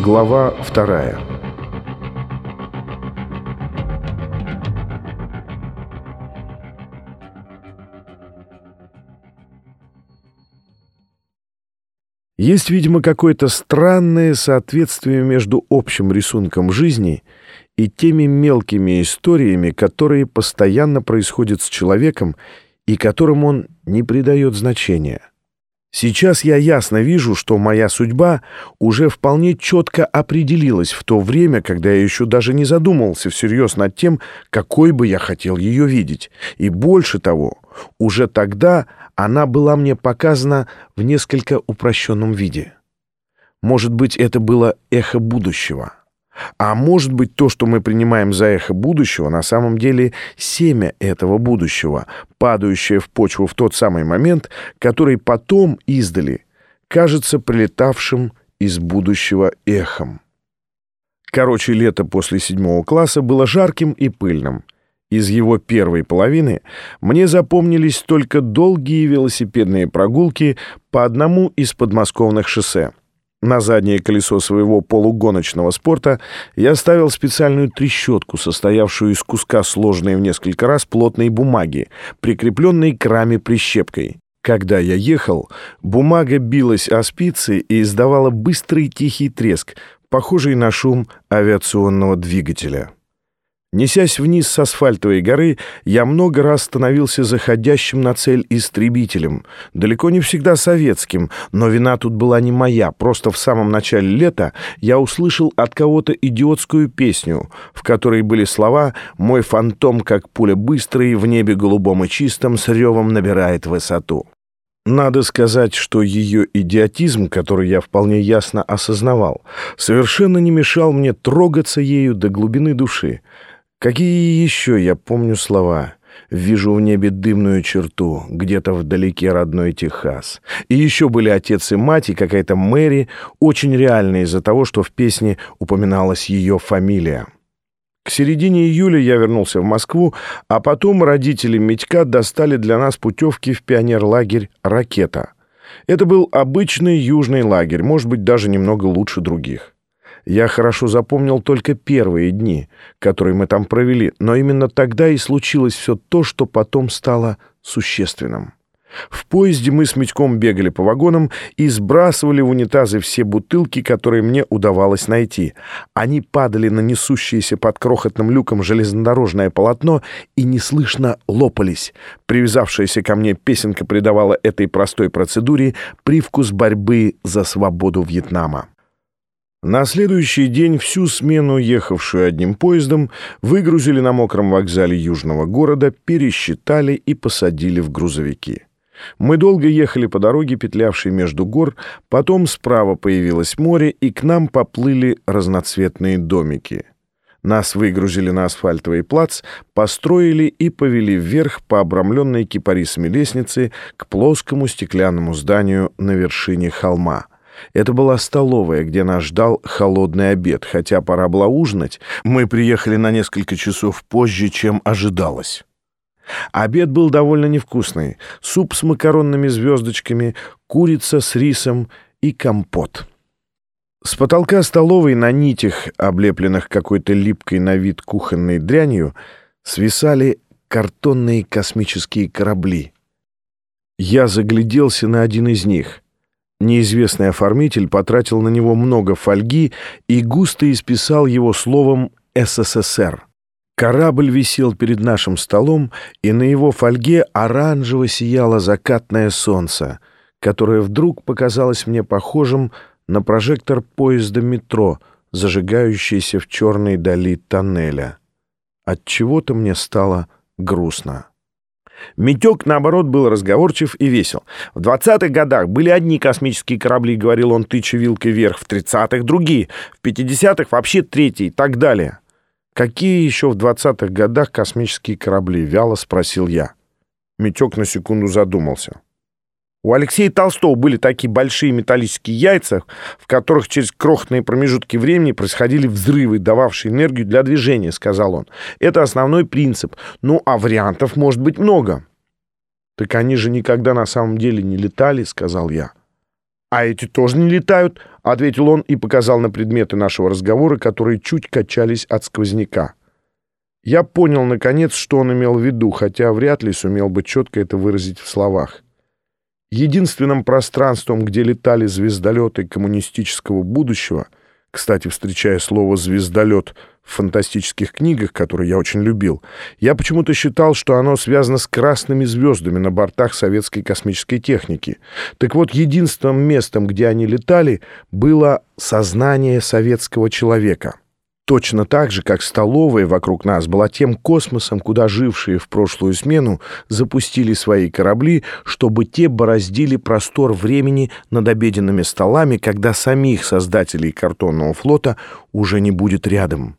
Глава вторая. Есть, видимо, какое-то странное соответствие между общим рисунком жизни и теми мелкими историями, которые постоянно происходят с человеком и которым он не придает значения. Сейчас я ясно вижу, что моя судьба уже вполне четко определилась в то время, когда я еще даже не задумывался всерьез над тем, какой бы я хотел ее видеть. И больше того, уже тогда она была мне показана в несколько упрощенном виде. Может быть, это было эхо будущего. А может быть, то, что мы принимаем за эхо будущего, на самом деле семя этого будущего, падающее в почву в тот самый момент, который потом издали кажется прилетавшим из будущего эхом. Короче, лето после седьмого класса было жарким и пыльным. Из его первой половины мне запомнились только долгие велосипедные прогулки по одному из подмосковных шоссе. На заднее колесо своего полугоночного спорта я ставил специальную трещотку, состоявшую из куска сложенной в несколько раз плотной бумаги, прикрепленной к раме прищепкой. Когда я ехал, бумага билась о спицы и издавала быстрый тихий треск, похожий на шум авиационного двигателя. Несясь вниз с асфальтовой горы, я много раз становился заходящим на цель истребителем, далеко не всегда советским, но вина тут была не моя, просто в самом начале лета я услышал от кого-то идиотскую песню, в которой были слова «Мой фантом, как пуля быстрый, в небе голубом и чистом, с ревом набирает высоту». Надо сказать, что ее идиотизм, который я вполне ясно осознавал, совершенно не мешал мне трогаться ею до глубины души. Какие еще я помню слова? Вижу в небе дымную черту, где-то вдалеке родной Техас. И еще были отец и мать, и какая-то Мэри, очень реальные из-за того, что в песне упоминалась ее фамилия. К середине июля я вернулся в Москву, а потом родители Митька достали для нас путевки в пионерлагерь «Ракета». Это был обычный южный лагерь, может быть, даже немного лучше других. Я хорошо запомнил только первые дни, которые мы там провели, но именно тогда и случилось все то, что потом стало существенным. В поезде мы с Митьком бегали по вагонам и сбрасывали в унитазы все бутылки, которые мне удавалось найти. Они падали на несущееся под крохотным люком железнодорожное полотно и неслышно лопались. Привязавшаяся ко мне песенка придавала этой простой процедуре привкус борьбы за свободу Вьетнама. На следующий день всю смену, ехавшую одним поездом, выгрузили на мокром вокзале южного города, пересчитали и посадили в грузовики. Мы долго ехали по дороге, петлявшей между гор, потом справа появилось море, и к нам поплыли разноцветные домики. Нас выгрузили на асфальтовый плац, построили и повели вверх по обрамленной кипарисами лестнице к плоскому стеклянному зданию на вершине холма — это была столовая, где нас ждал холодный обед, хотя пора было ужинать. Мы приехали на несколько часов позже, чем ожидалось. Обед был довольно невкусный. Суп с макаронными звездочками, курица с рисом и компот. С потолка столовой на нитях, облепленных какой-то липкой на вид кухонной дрянью, свисали картонные космические корабли. Я загляделся на один из них — Неизвестный оформитель потратил на него много фольги и густо исписал его словом «СССР». Корабль висел перед нашим столом, и на его фольге оранжево сияло закатное солнце, которое вдруг показалось мне похожим на прожектор поезда метро, зажигающийся в черной дали тоннеля. От чего то мне стало грустно. Митек, наоборот, был разговорчив и весел. В двадцатых годах были одни космические корабли, говорил он, тыча вилкой вверх, в тридцатых — другие, в пятидесятых — вообще третий и так далее. «Какие еще в двадцатых годах космические корабли?» — вяло спросил я. Митек на секунду задумался. У Алексея Толстого были такие большие металлические яйца, в которых через крохотные промежутки времени происходили взрывы, дававшие энергию для движения, сказал он. Это основной принцип. Ну, а вариантов может быть много. Так они же никогда на самом деле не летали, сказал я. «А эти тоже не летают», — ответил он и показал на предметы нашего разговора, которые чуть качались от сквозняка. Я понял, наконец, что он имел в виду, хотя вряд ли сумел бы четко это выразить в словах. Единственным пространством, где летали звездолеты коммунистического будущего, кстати, встречая слово «звездолет» в фантастических книгах, которые я очень любил, я почему-то считал, что оно связано с красными звездами на бортах советской космической техники. Так вот, единственным местом, где они летали, было сознание советского человека — Точно так же, как столовая вокруг нас была тем космосом, куда жившие в прошлую смену запустили свои корабли, чтобы те бороздили простор времени над обеденными столами, когда самих создателей картонного флота уже не будет рядом.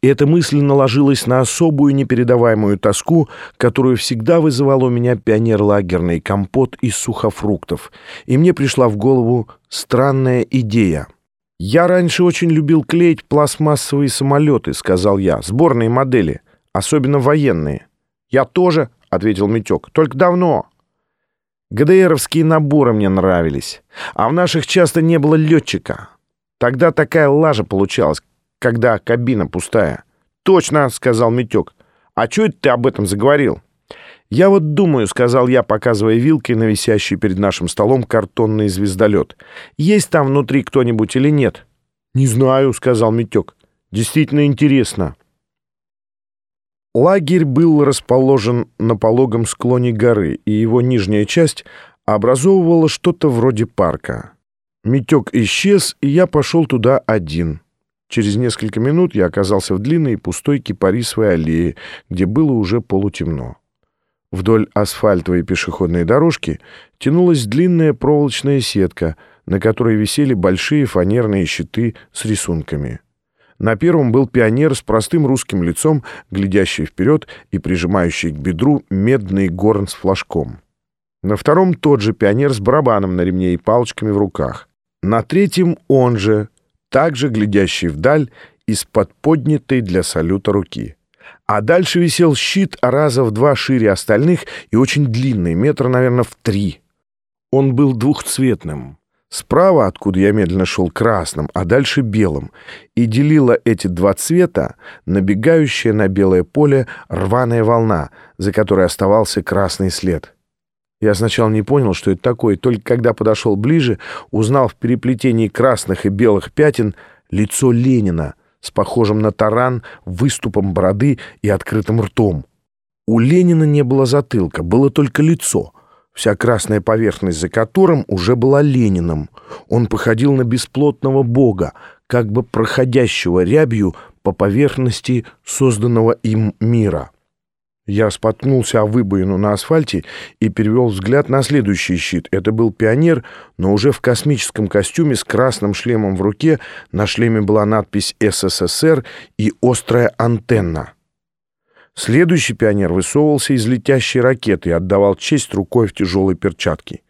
И эта мысль наложилась на особую непередаваемую тоску, которую всегда вызывал у меня пионер-лагерный компот из сухофруктов, и мне пришла в голову странная идея — «Я раньше очень любил клеить пластмассовые самолеты», — сказал я, — «сборные модели, особенно военные». «Я тоже», — ответил Митек, — «только давно». ГДРовские наборы мне нравились, а в наших часто не было летчика. Тогда такая лажа получалась, когда кабина пустая. «Точно», — сказал Митек. «А чё это ты об этом заговорил?» «Я вот думаю», — сказал я, показывая вилкой на висящий перед нашим столом картонный звездолет. «Есть там внутри кто-нибудь или нет?» «Не знаю», — сказал Митек. «Действительно интересно». Лагерь был расположен на пологом склоне горы, и его нижняя часть образовывала что-то вроде парка. Митек исчез, и я пошел туда один. Через несколько минут я оказался в длинной пустой кипарисовой аллее, где было уже полутемно. Вдоль асфальтовой пешеходной дорожки тянулась длинная проволочная сетка, на которой висели большие фанерные щиты с рисунками. На первом был пионер с простым русским лицом, глядящий вперед и прижимающий к бедру медный горн с флажком. На втором тот же пионер с барабаном на ремне и палочками в руках. На третьем он же, также глядящий вдаль из-под поднятой для салюта руки а дальше висел щит раза в два шире остальных и очень длинный, метра, наверное, в три. Он был двухцветным. Справа, откуда я медленно шел, красным, а дальше белым, и делила эти два цвета набегающая на белое поле рваная волна, за которой оставался красный след. Я сначала не понял, что это такое, только когда подошел ближе, узнал в переплетении красных и белых пятен лицо Ленина — с похожим на таран выступом бороды и открытым ртом. У Ленина не было затылка, было только лицо, вся красная поверхность за которым уже была Лениным. Он походил на бесплотного бога, как бы проходящего рябью по поверхности созданного им мира. Я споткнулся о выбоину на асфальте и перевел взгляд на следующий щит. Это был пионер, но уже в космическом костюме с красным шлемом в руке. На шлеме была надпись «СССР» и острая антенна. Следующий пионер высовывался из летящей ракеты и отдавал честь рукой в тяжелой перчатке.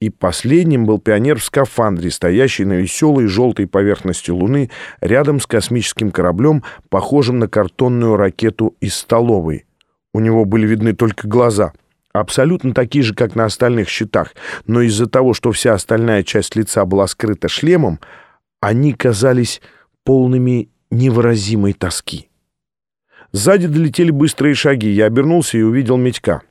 И последним был пионер в скафандре, стоящий на веселой желтой поверхности Луны рядом с космическим кораблем, похожим на картонную ракету из столовой — у него были видны только глаза, абсолютно такие же, как на остальных щитах, но из-за того, что вся остальная часть лица была скрыта шлемом, они казались полными невыразимой тоски. Сзади долетели быстрые шаги. Я обернулся и увидел Митька.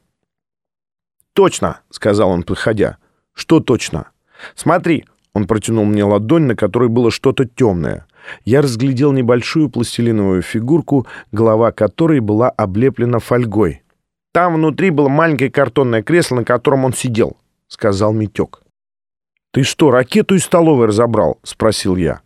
«Точно!» — сказал он, подходя. «Что точно?» «Смотри!» — он протянул мне ладонь, на которой было что-то темное я разглядел небольшую пластилиновую фигурку, голова которой была облеплена фольгой. «Там внутри было маленькое картонное кресло, на котором он сидел», — сказал Митек. «Ты что, ракету из столовой разобрал?» — спросил я.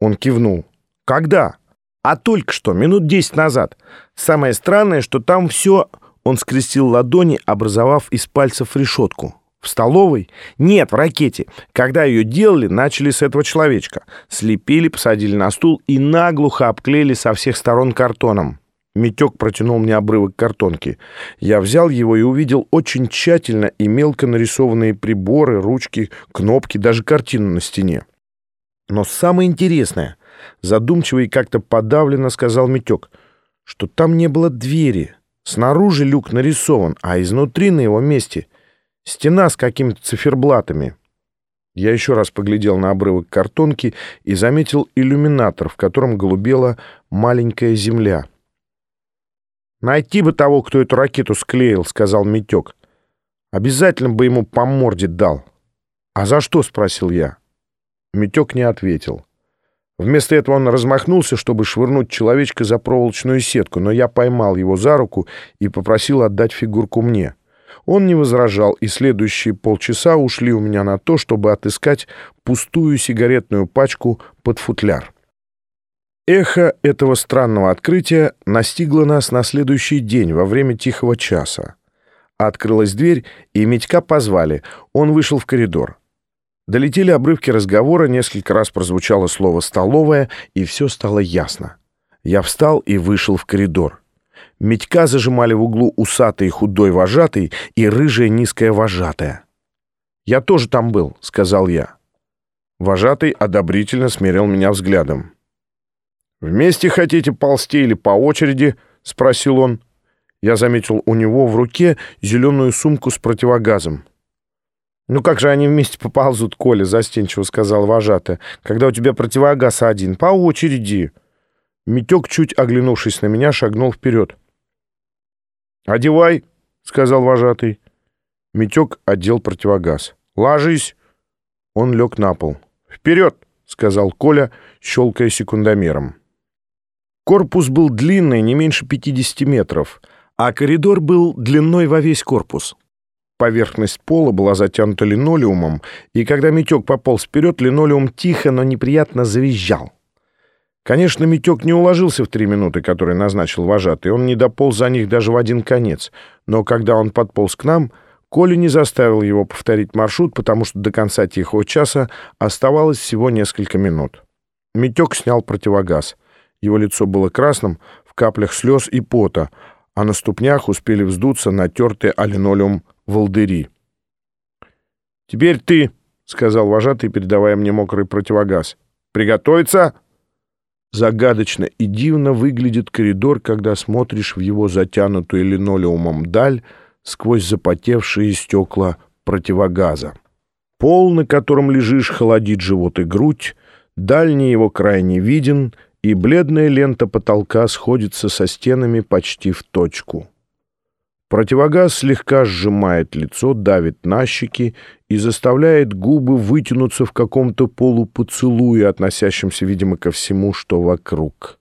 Он кивнул. «Когда?» «А только что, минут десять назад. Самое странное, что там все...» Он скрестил ладони, образовав из пальцев решетку. В столовой? Нет, в ракете. Когда ее делали, начали с этого человечка. Слепили, посадили на стул и наглухо обклеили со всех сторон картоном. Митек протянул мне обрывок картонки. Я взял его и увидел очень тщательно и мелко нарисованные приборы, ручки, кнопки, даже картину на стене. Но самое интересное, задумчиво и как-то подавленно сказал Митек, что там не было двери. Снаружи люк нарисован, а изнутри на его месте — Стена с какими-то циферблатами. Я еще раз поглядел на обрывок картонки и заметил иллюминатор, в котором голубела маленькая земля. «Найти бы того, кто эту ракету склеил», — сказал Митек. «Обязательно бы ему по морде дал». «А за что?» — спросил я. Митек не ответил. Вместо этого он размахнулся, чтобы швырнуть человечка за проволочную сетку, но я поймал его за руку и попросил отдать фигурку мне. Он не возражал, и следующие полчаса ушли у меня на то, чтобы отыскать пустую сигаретную пачку под футляр. Эхо этого странного открытия настигло нас на следующий день во время тихого часа. Открылась дверь, и Митька позвали. Он вышел в коридор. Долетели обрывки разговора, несколько раз прозвучало слово «столовая», и все стало ясно. Я встал и вышел в коридор. Медька зажимали в углу усатый худой вожатый и рыжая низкая вожатая. «Я тоже там был», — сказал я. Вожатый одобрительно смерил меня взглядом. «Вместе хотите ползти или по очереди?» — спросил он. Я заметил у него в руке зеленую сумку с противогазом. «Ну как же они вместе поползут, Коля?» — застенчиво сказал вожатая. «Когда у тебя противогаз один. По очереди». Митек, чуть оглянувшись на меня, шагнул вперед. «Одевай», — сказал вожатый. Митек одел противогаз. «Ложись!» Он лег на пол. «Вперед!» — сказал Коля, щелкая секундомером. Корпус был длинный, не меньше 50 метров, а коридор был длиной во весь корпус. Поверхность пола была затянута линолеумом, и когда Митек пополз вперед, линолеум тихо, но неприятно завизжал. Конечно, Митек не уложился в три минуты, которые назначил вожатый, он не дополз за них даже в один конец. Но когда он подполз к нам, Коля не заставил его повторить маршрут, потому что до конца тихого часа оставалось всего несколько минут. Митек снял противогаз. Его лицо было красным, в каплях слез и пота, а на ступнях успели вздуться натертые алинолеум волдыри. «Теперь ты», — сказал вожатый, передавая мне мокрый противогаз. «Приготовиться!» Загадочно и дивно выглядит коридор, когда смотришь в его затянутую линолеумом даль сквозь запотевшие стекла противогаза. Пол, на котором лежишь, холодит живот и грудь, дальний его край не виден, и бледная лента потолка сходится со стенами почти в точку. Противогаз слегка сжимает лицо, давит на щеки и заставляет губы вытянуться в каком-то полупоцелуе, относящемся, видимо, ко всему, что вокруг.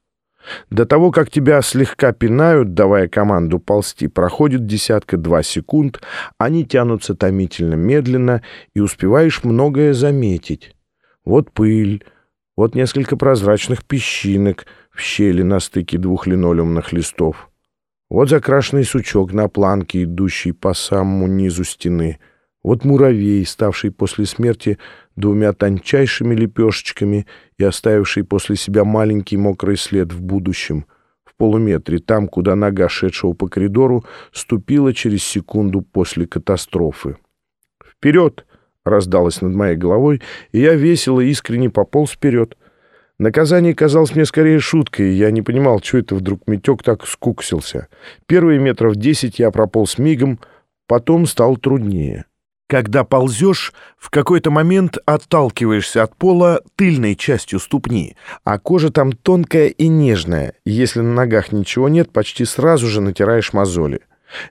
До того, как тебя слегка пинают, давая команду ползти, проходит десятка-два секунд, они тянутся томительно медленно, и успеваешь многое заметить. Вот пыль, вот несколько прозрачных песчинок в щели на стыке двух линолеумных листов. Вот закрашенный сучок на планке, идущий по самому низу стены. Вот муравей, ставший после смерти двумя тончайшими лепешечками и оставивший после себя маленький мокрый след в будущем, в полуметре, там, куда нога шедшего по коридору ступила через секунду после катастрофы. «Вперед!» — раздалось над моей головой, и я весело и искренне пополз вперед — Наказание казалось мне скорее шуткой, и я не понимал, что это вдруг Митек так скуксился. Первые метров десять я прополз мигом, потом стал труднее. Когда ползешь, в какой-то момент отталкиваешься от пола тыльной частью ступни, а кожа там тонкая и нежная, если на ногах ничего нет, почти сразу же натираешь мозоли.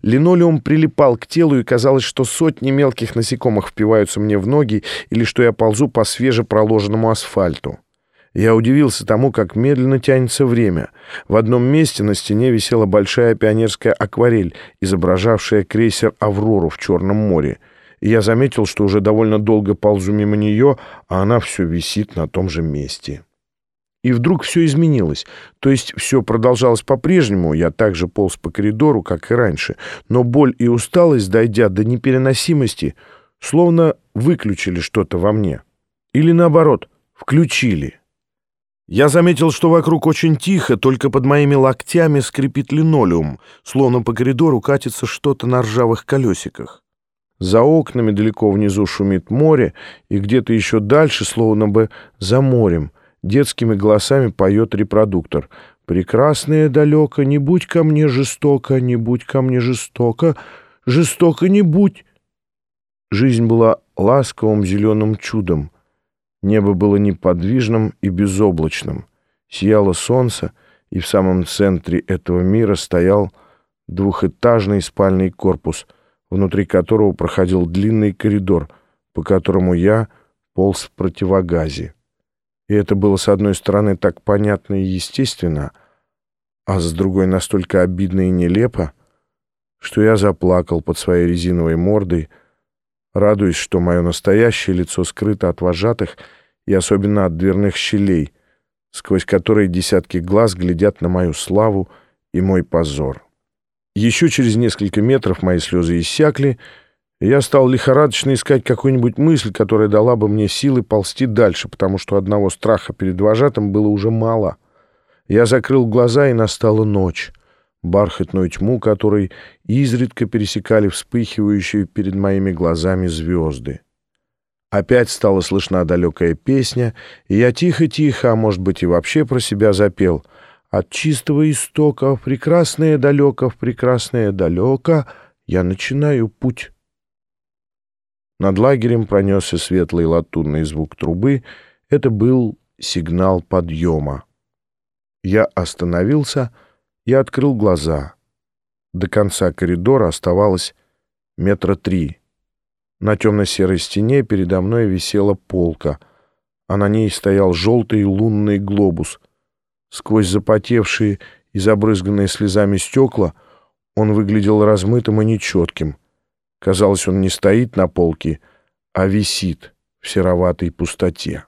Линолеум прилипал к телу, и казалось, что сотни мелких насекомых впиваются мне в ноги или что я ползу по свежепроложенному асфальту. Я удивился тому, как медленно тянется время. В одном месте на стене висела большая пионерская акварель, изображавшая крейсер «Аврору» в Черном море. И я заметил, что уже довольно долго ползу мимо нее, а она все висит на том же месте. И вдруг все изменилось. То есть все продолжалось по-прежнему, я также полз по коридору, как и раньше, но боль и усталость, дойдя до непереносимости, словно выключили что-то во мне. Или наоборот, включили. Я заметил, что вокруг очень тихо, только под моими локтями скрипит линолеум, словно по коридору катится что-то на ржавых колесиках. За окнами далеко внизу шумит море, и где-то еще дальше, словно бы за морем, детскими голосами поет репродуктор. «Прекрасное далеко, не будь ко мне жестоко, не будь ко мне жестоко, жестоко не будь». Жизнь была ласковым зеленым чудом. Небо было неподвижным и безоблачным. Сияло солнце, и в самом центре этого мира стоял двухэтажный спальный корпус, внутри которого проходил длинный коридор, по которому я полз в противогазе. И это было, с одной стороны, так понятно и естественно, а с другой настолько обидно и нелепо, что я заплакал под своей резиновой мордой, радуясь, что мое настоящее лицо скрыто от вожатых и особенно от дверных щелей, сквозь которые десятки глаз глядят на мою славу и мой позор. Еще через несколько метров мои слезы иссякли, и я стал лихорадочно искать какую-нибудь мысль, которая дала бы мне силы ползти дальше, потому что одного страха перед вожатым было уже мало. Я закрыл глаза, и настала ночь, бархатную тьму которой изредка пересекали вспыхивающие перед моими глазами звезды. Опять стала слышна далекая песня, и я тихо-тихо, а может быть и вообще про себя запел — от чистого истока прекрасное далеко, в прекрасное далеко я начинаю путь. Над лагерем пронесся светлый латунный звук трубы. Это был сигнал подъема. Я остановился и открыл глаза. До конца коридора оставалось метра три. На темно-серой стене передо мной висела полка, а на ней стоял желтый лунный глобус — Сквозь запотевшие и забрызганные слезами стекла он выглядел размытым и нечетким. Казалось, он не стоит на полке, а висит в сероватой пустоте.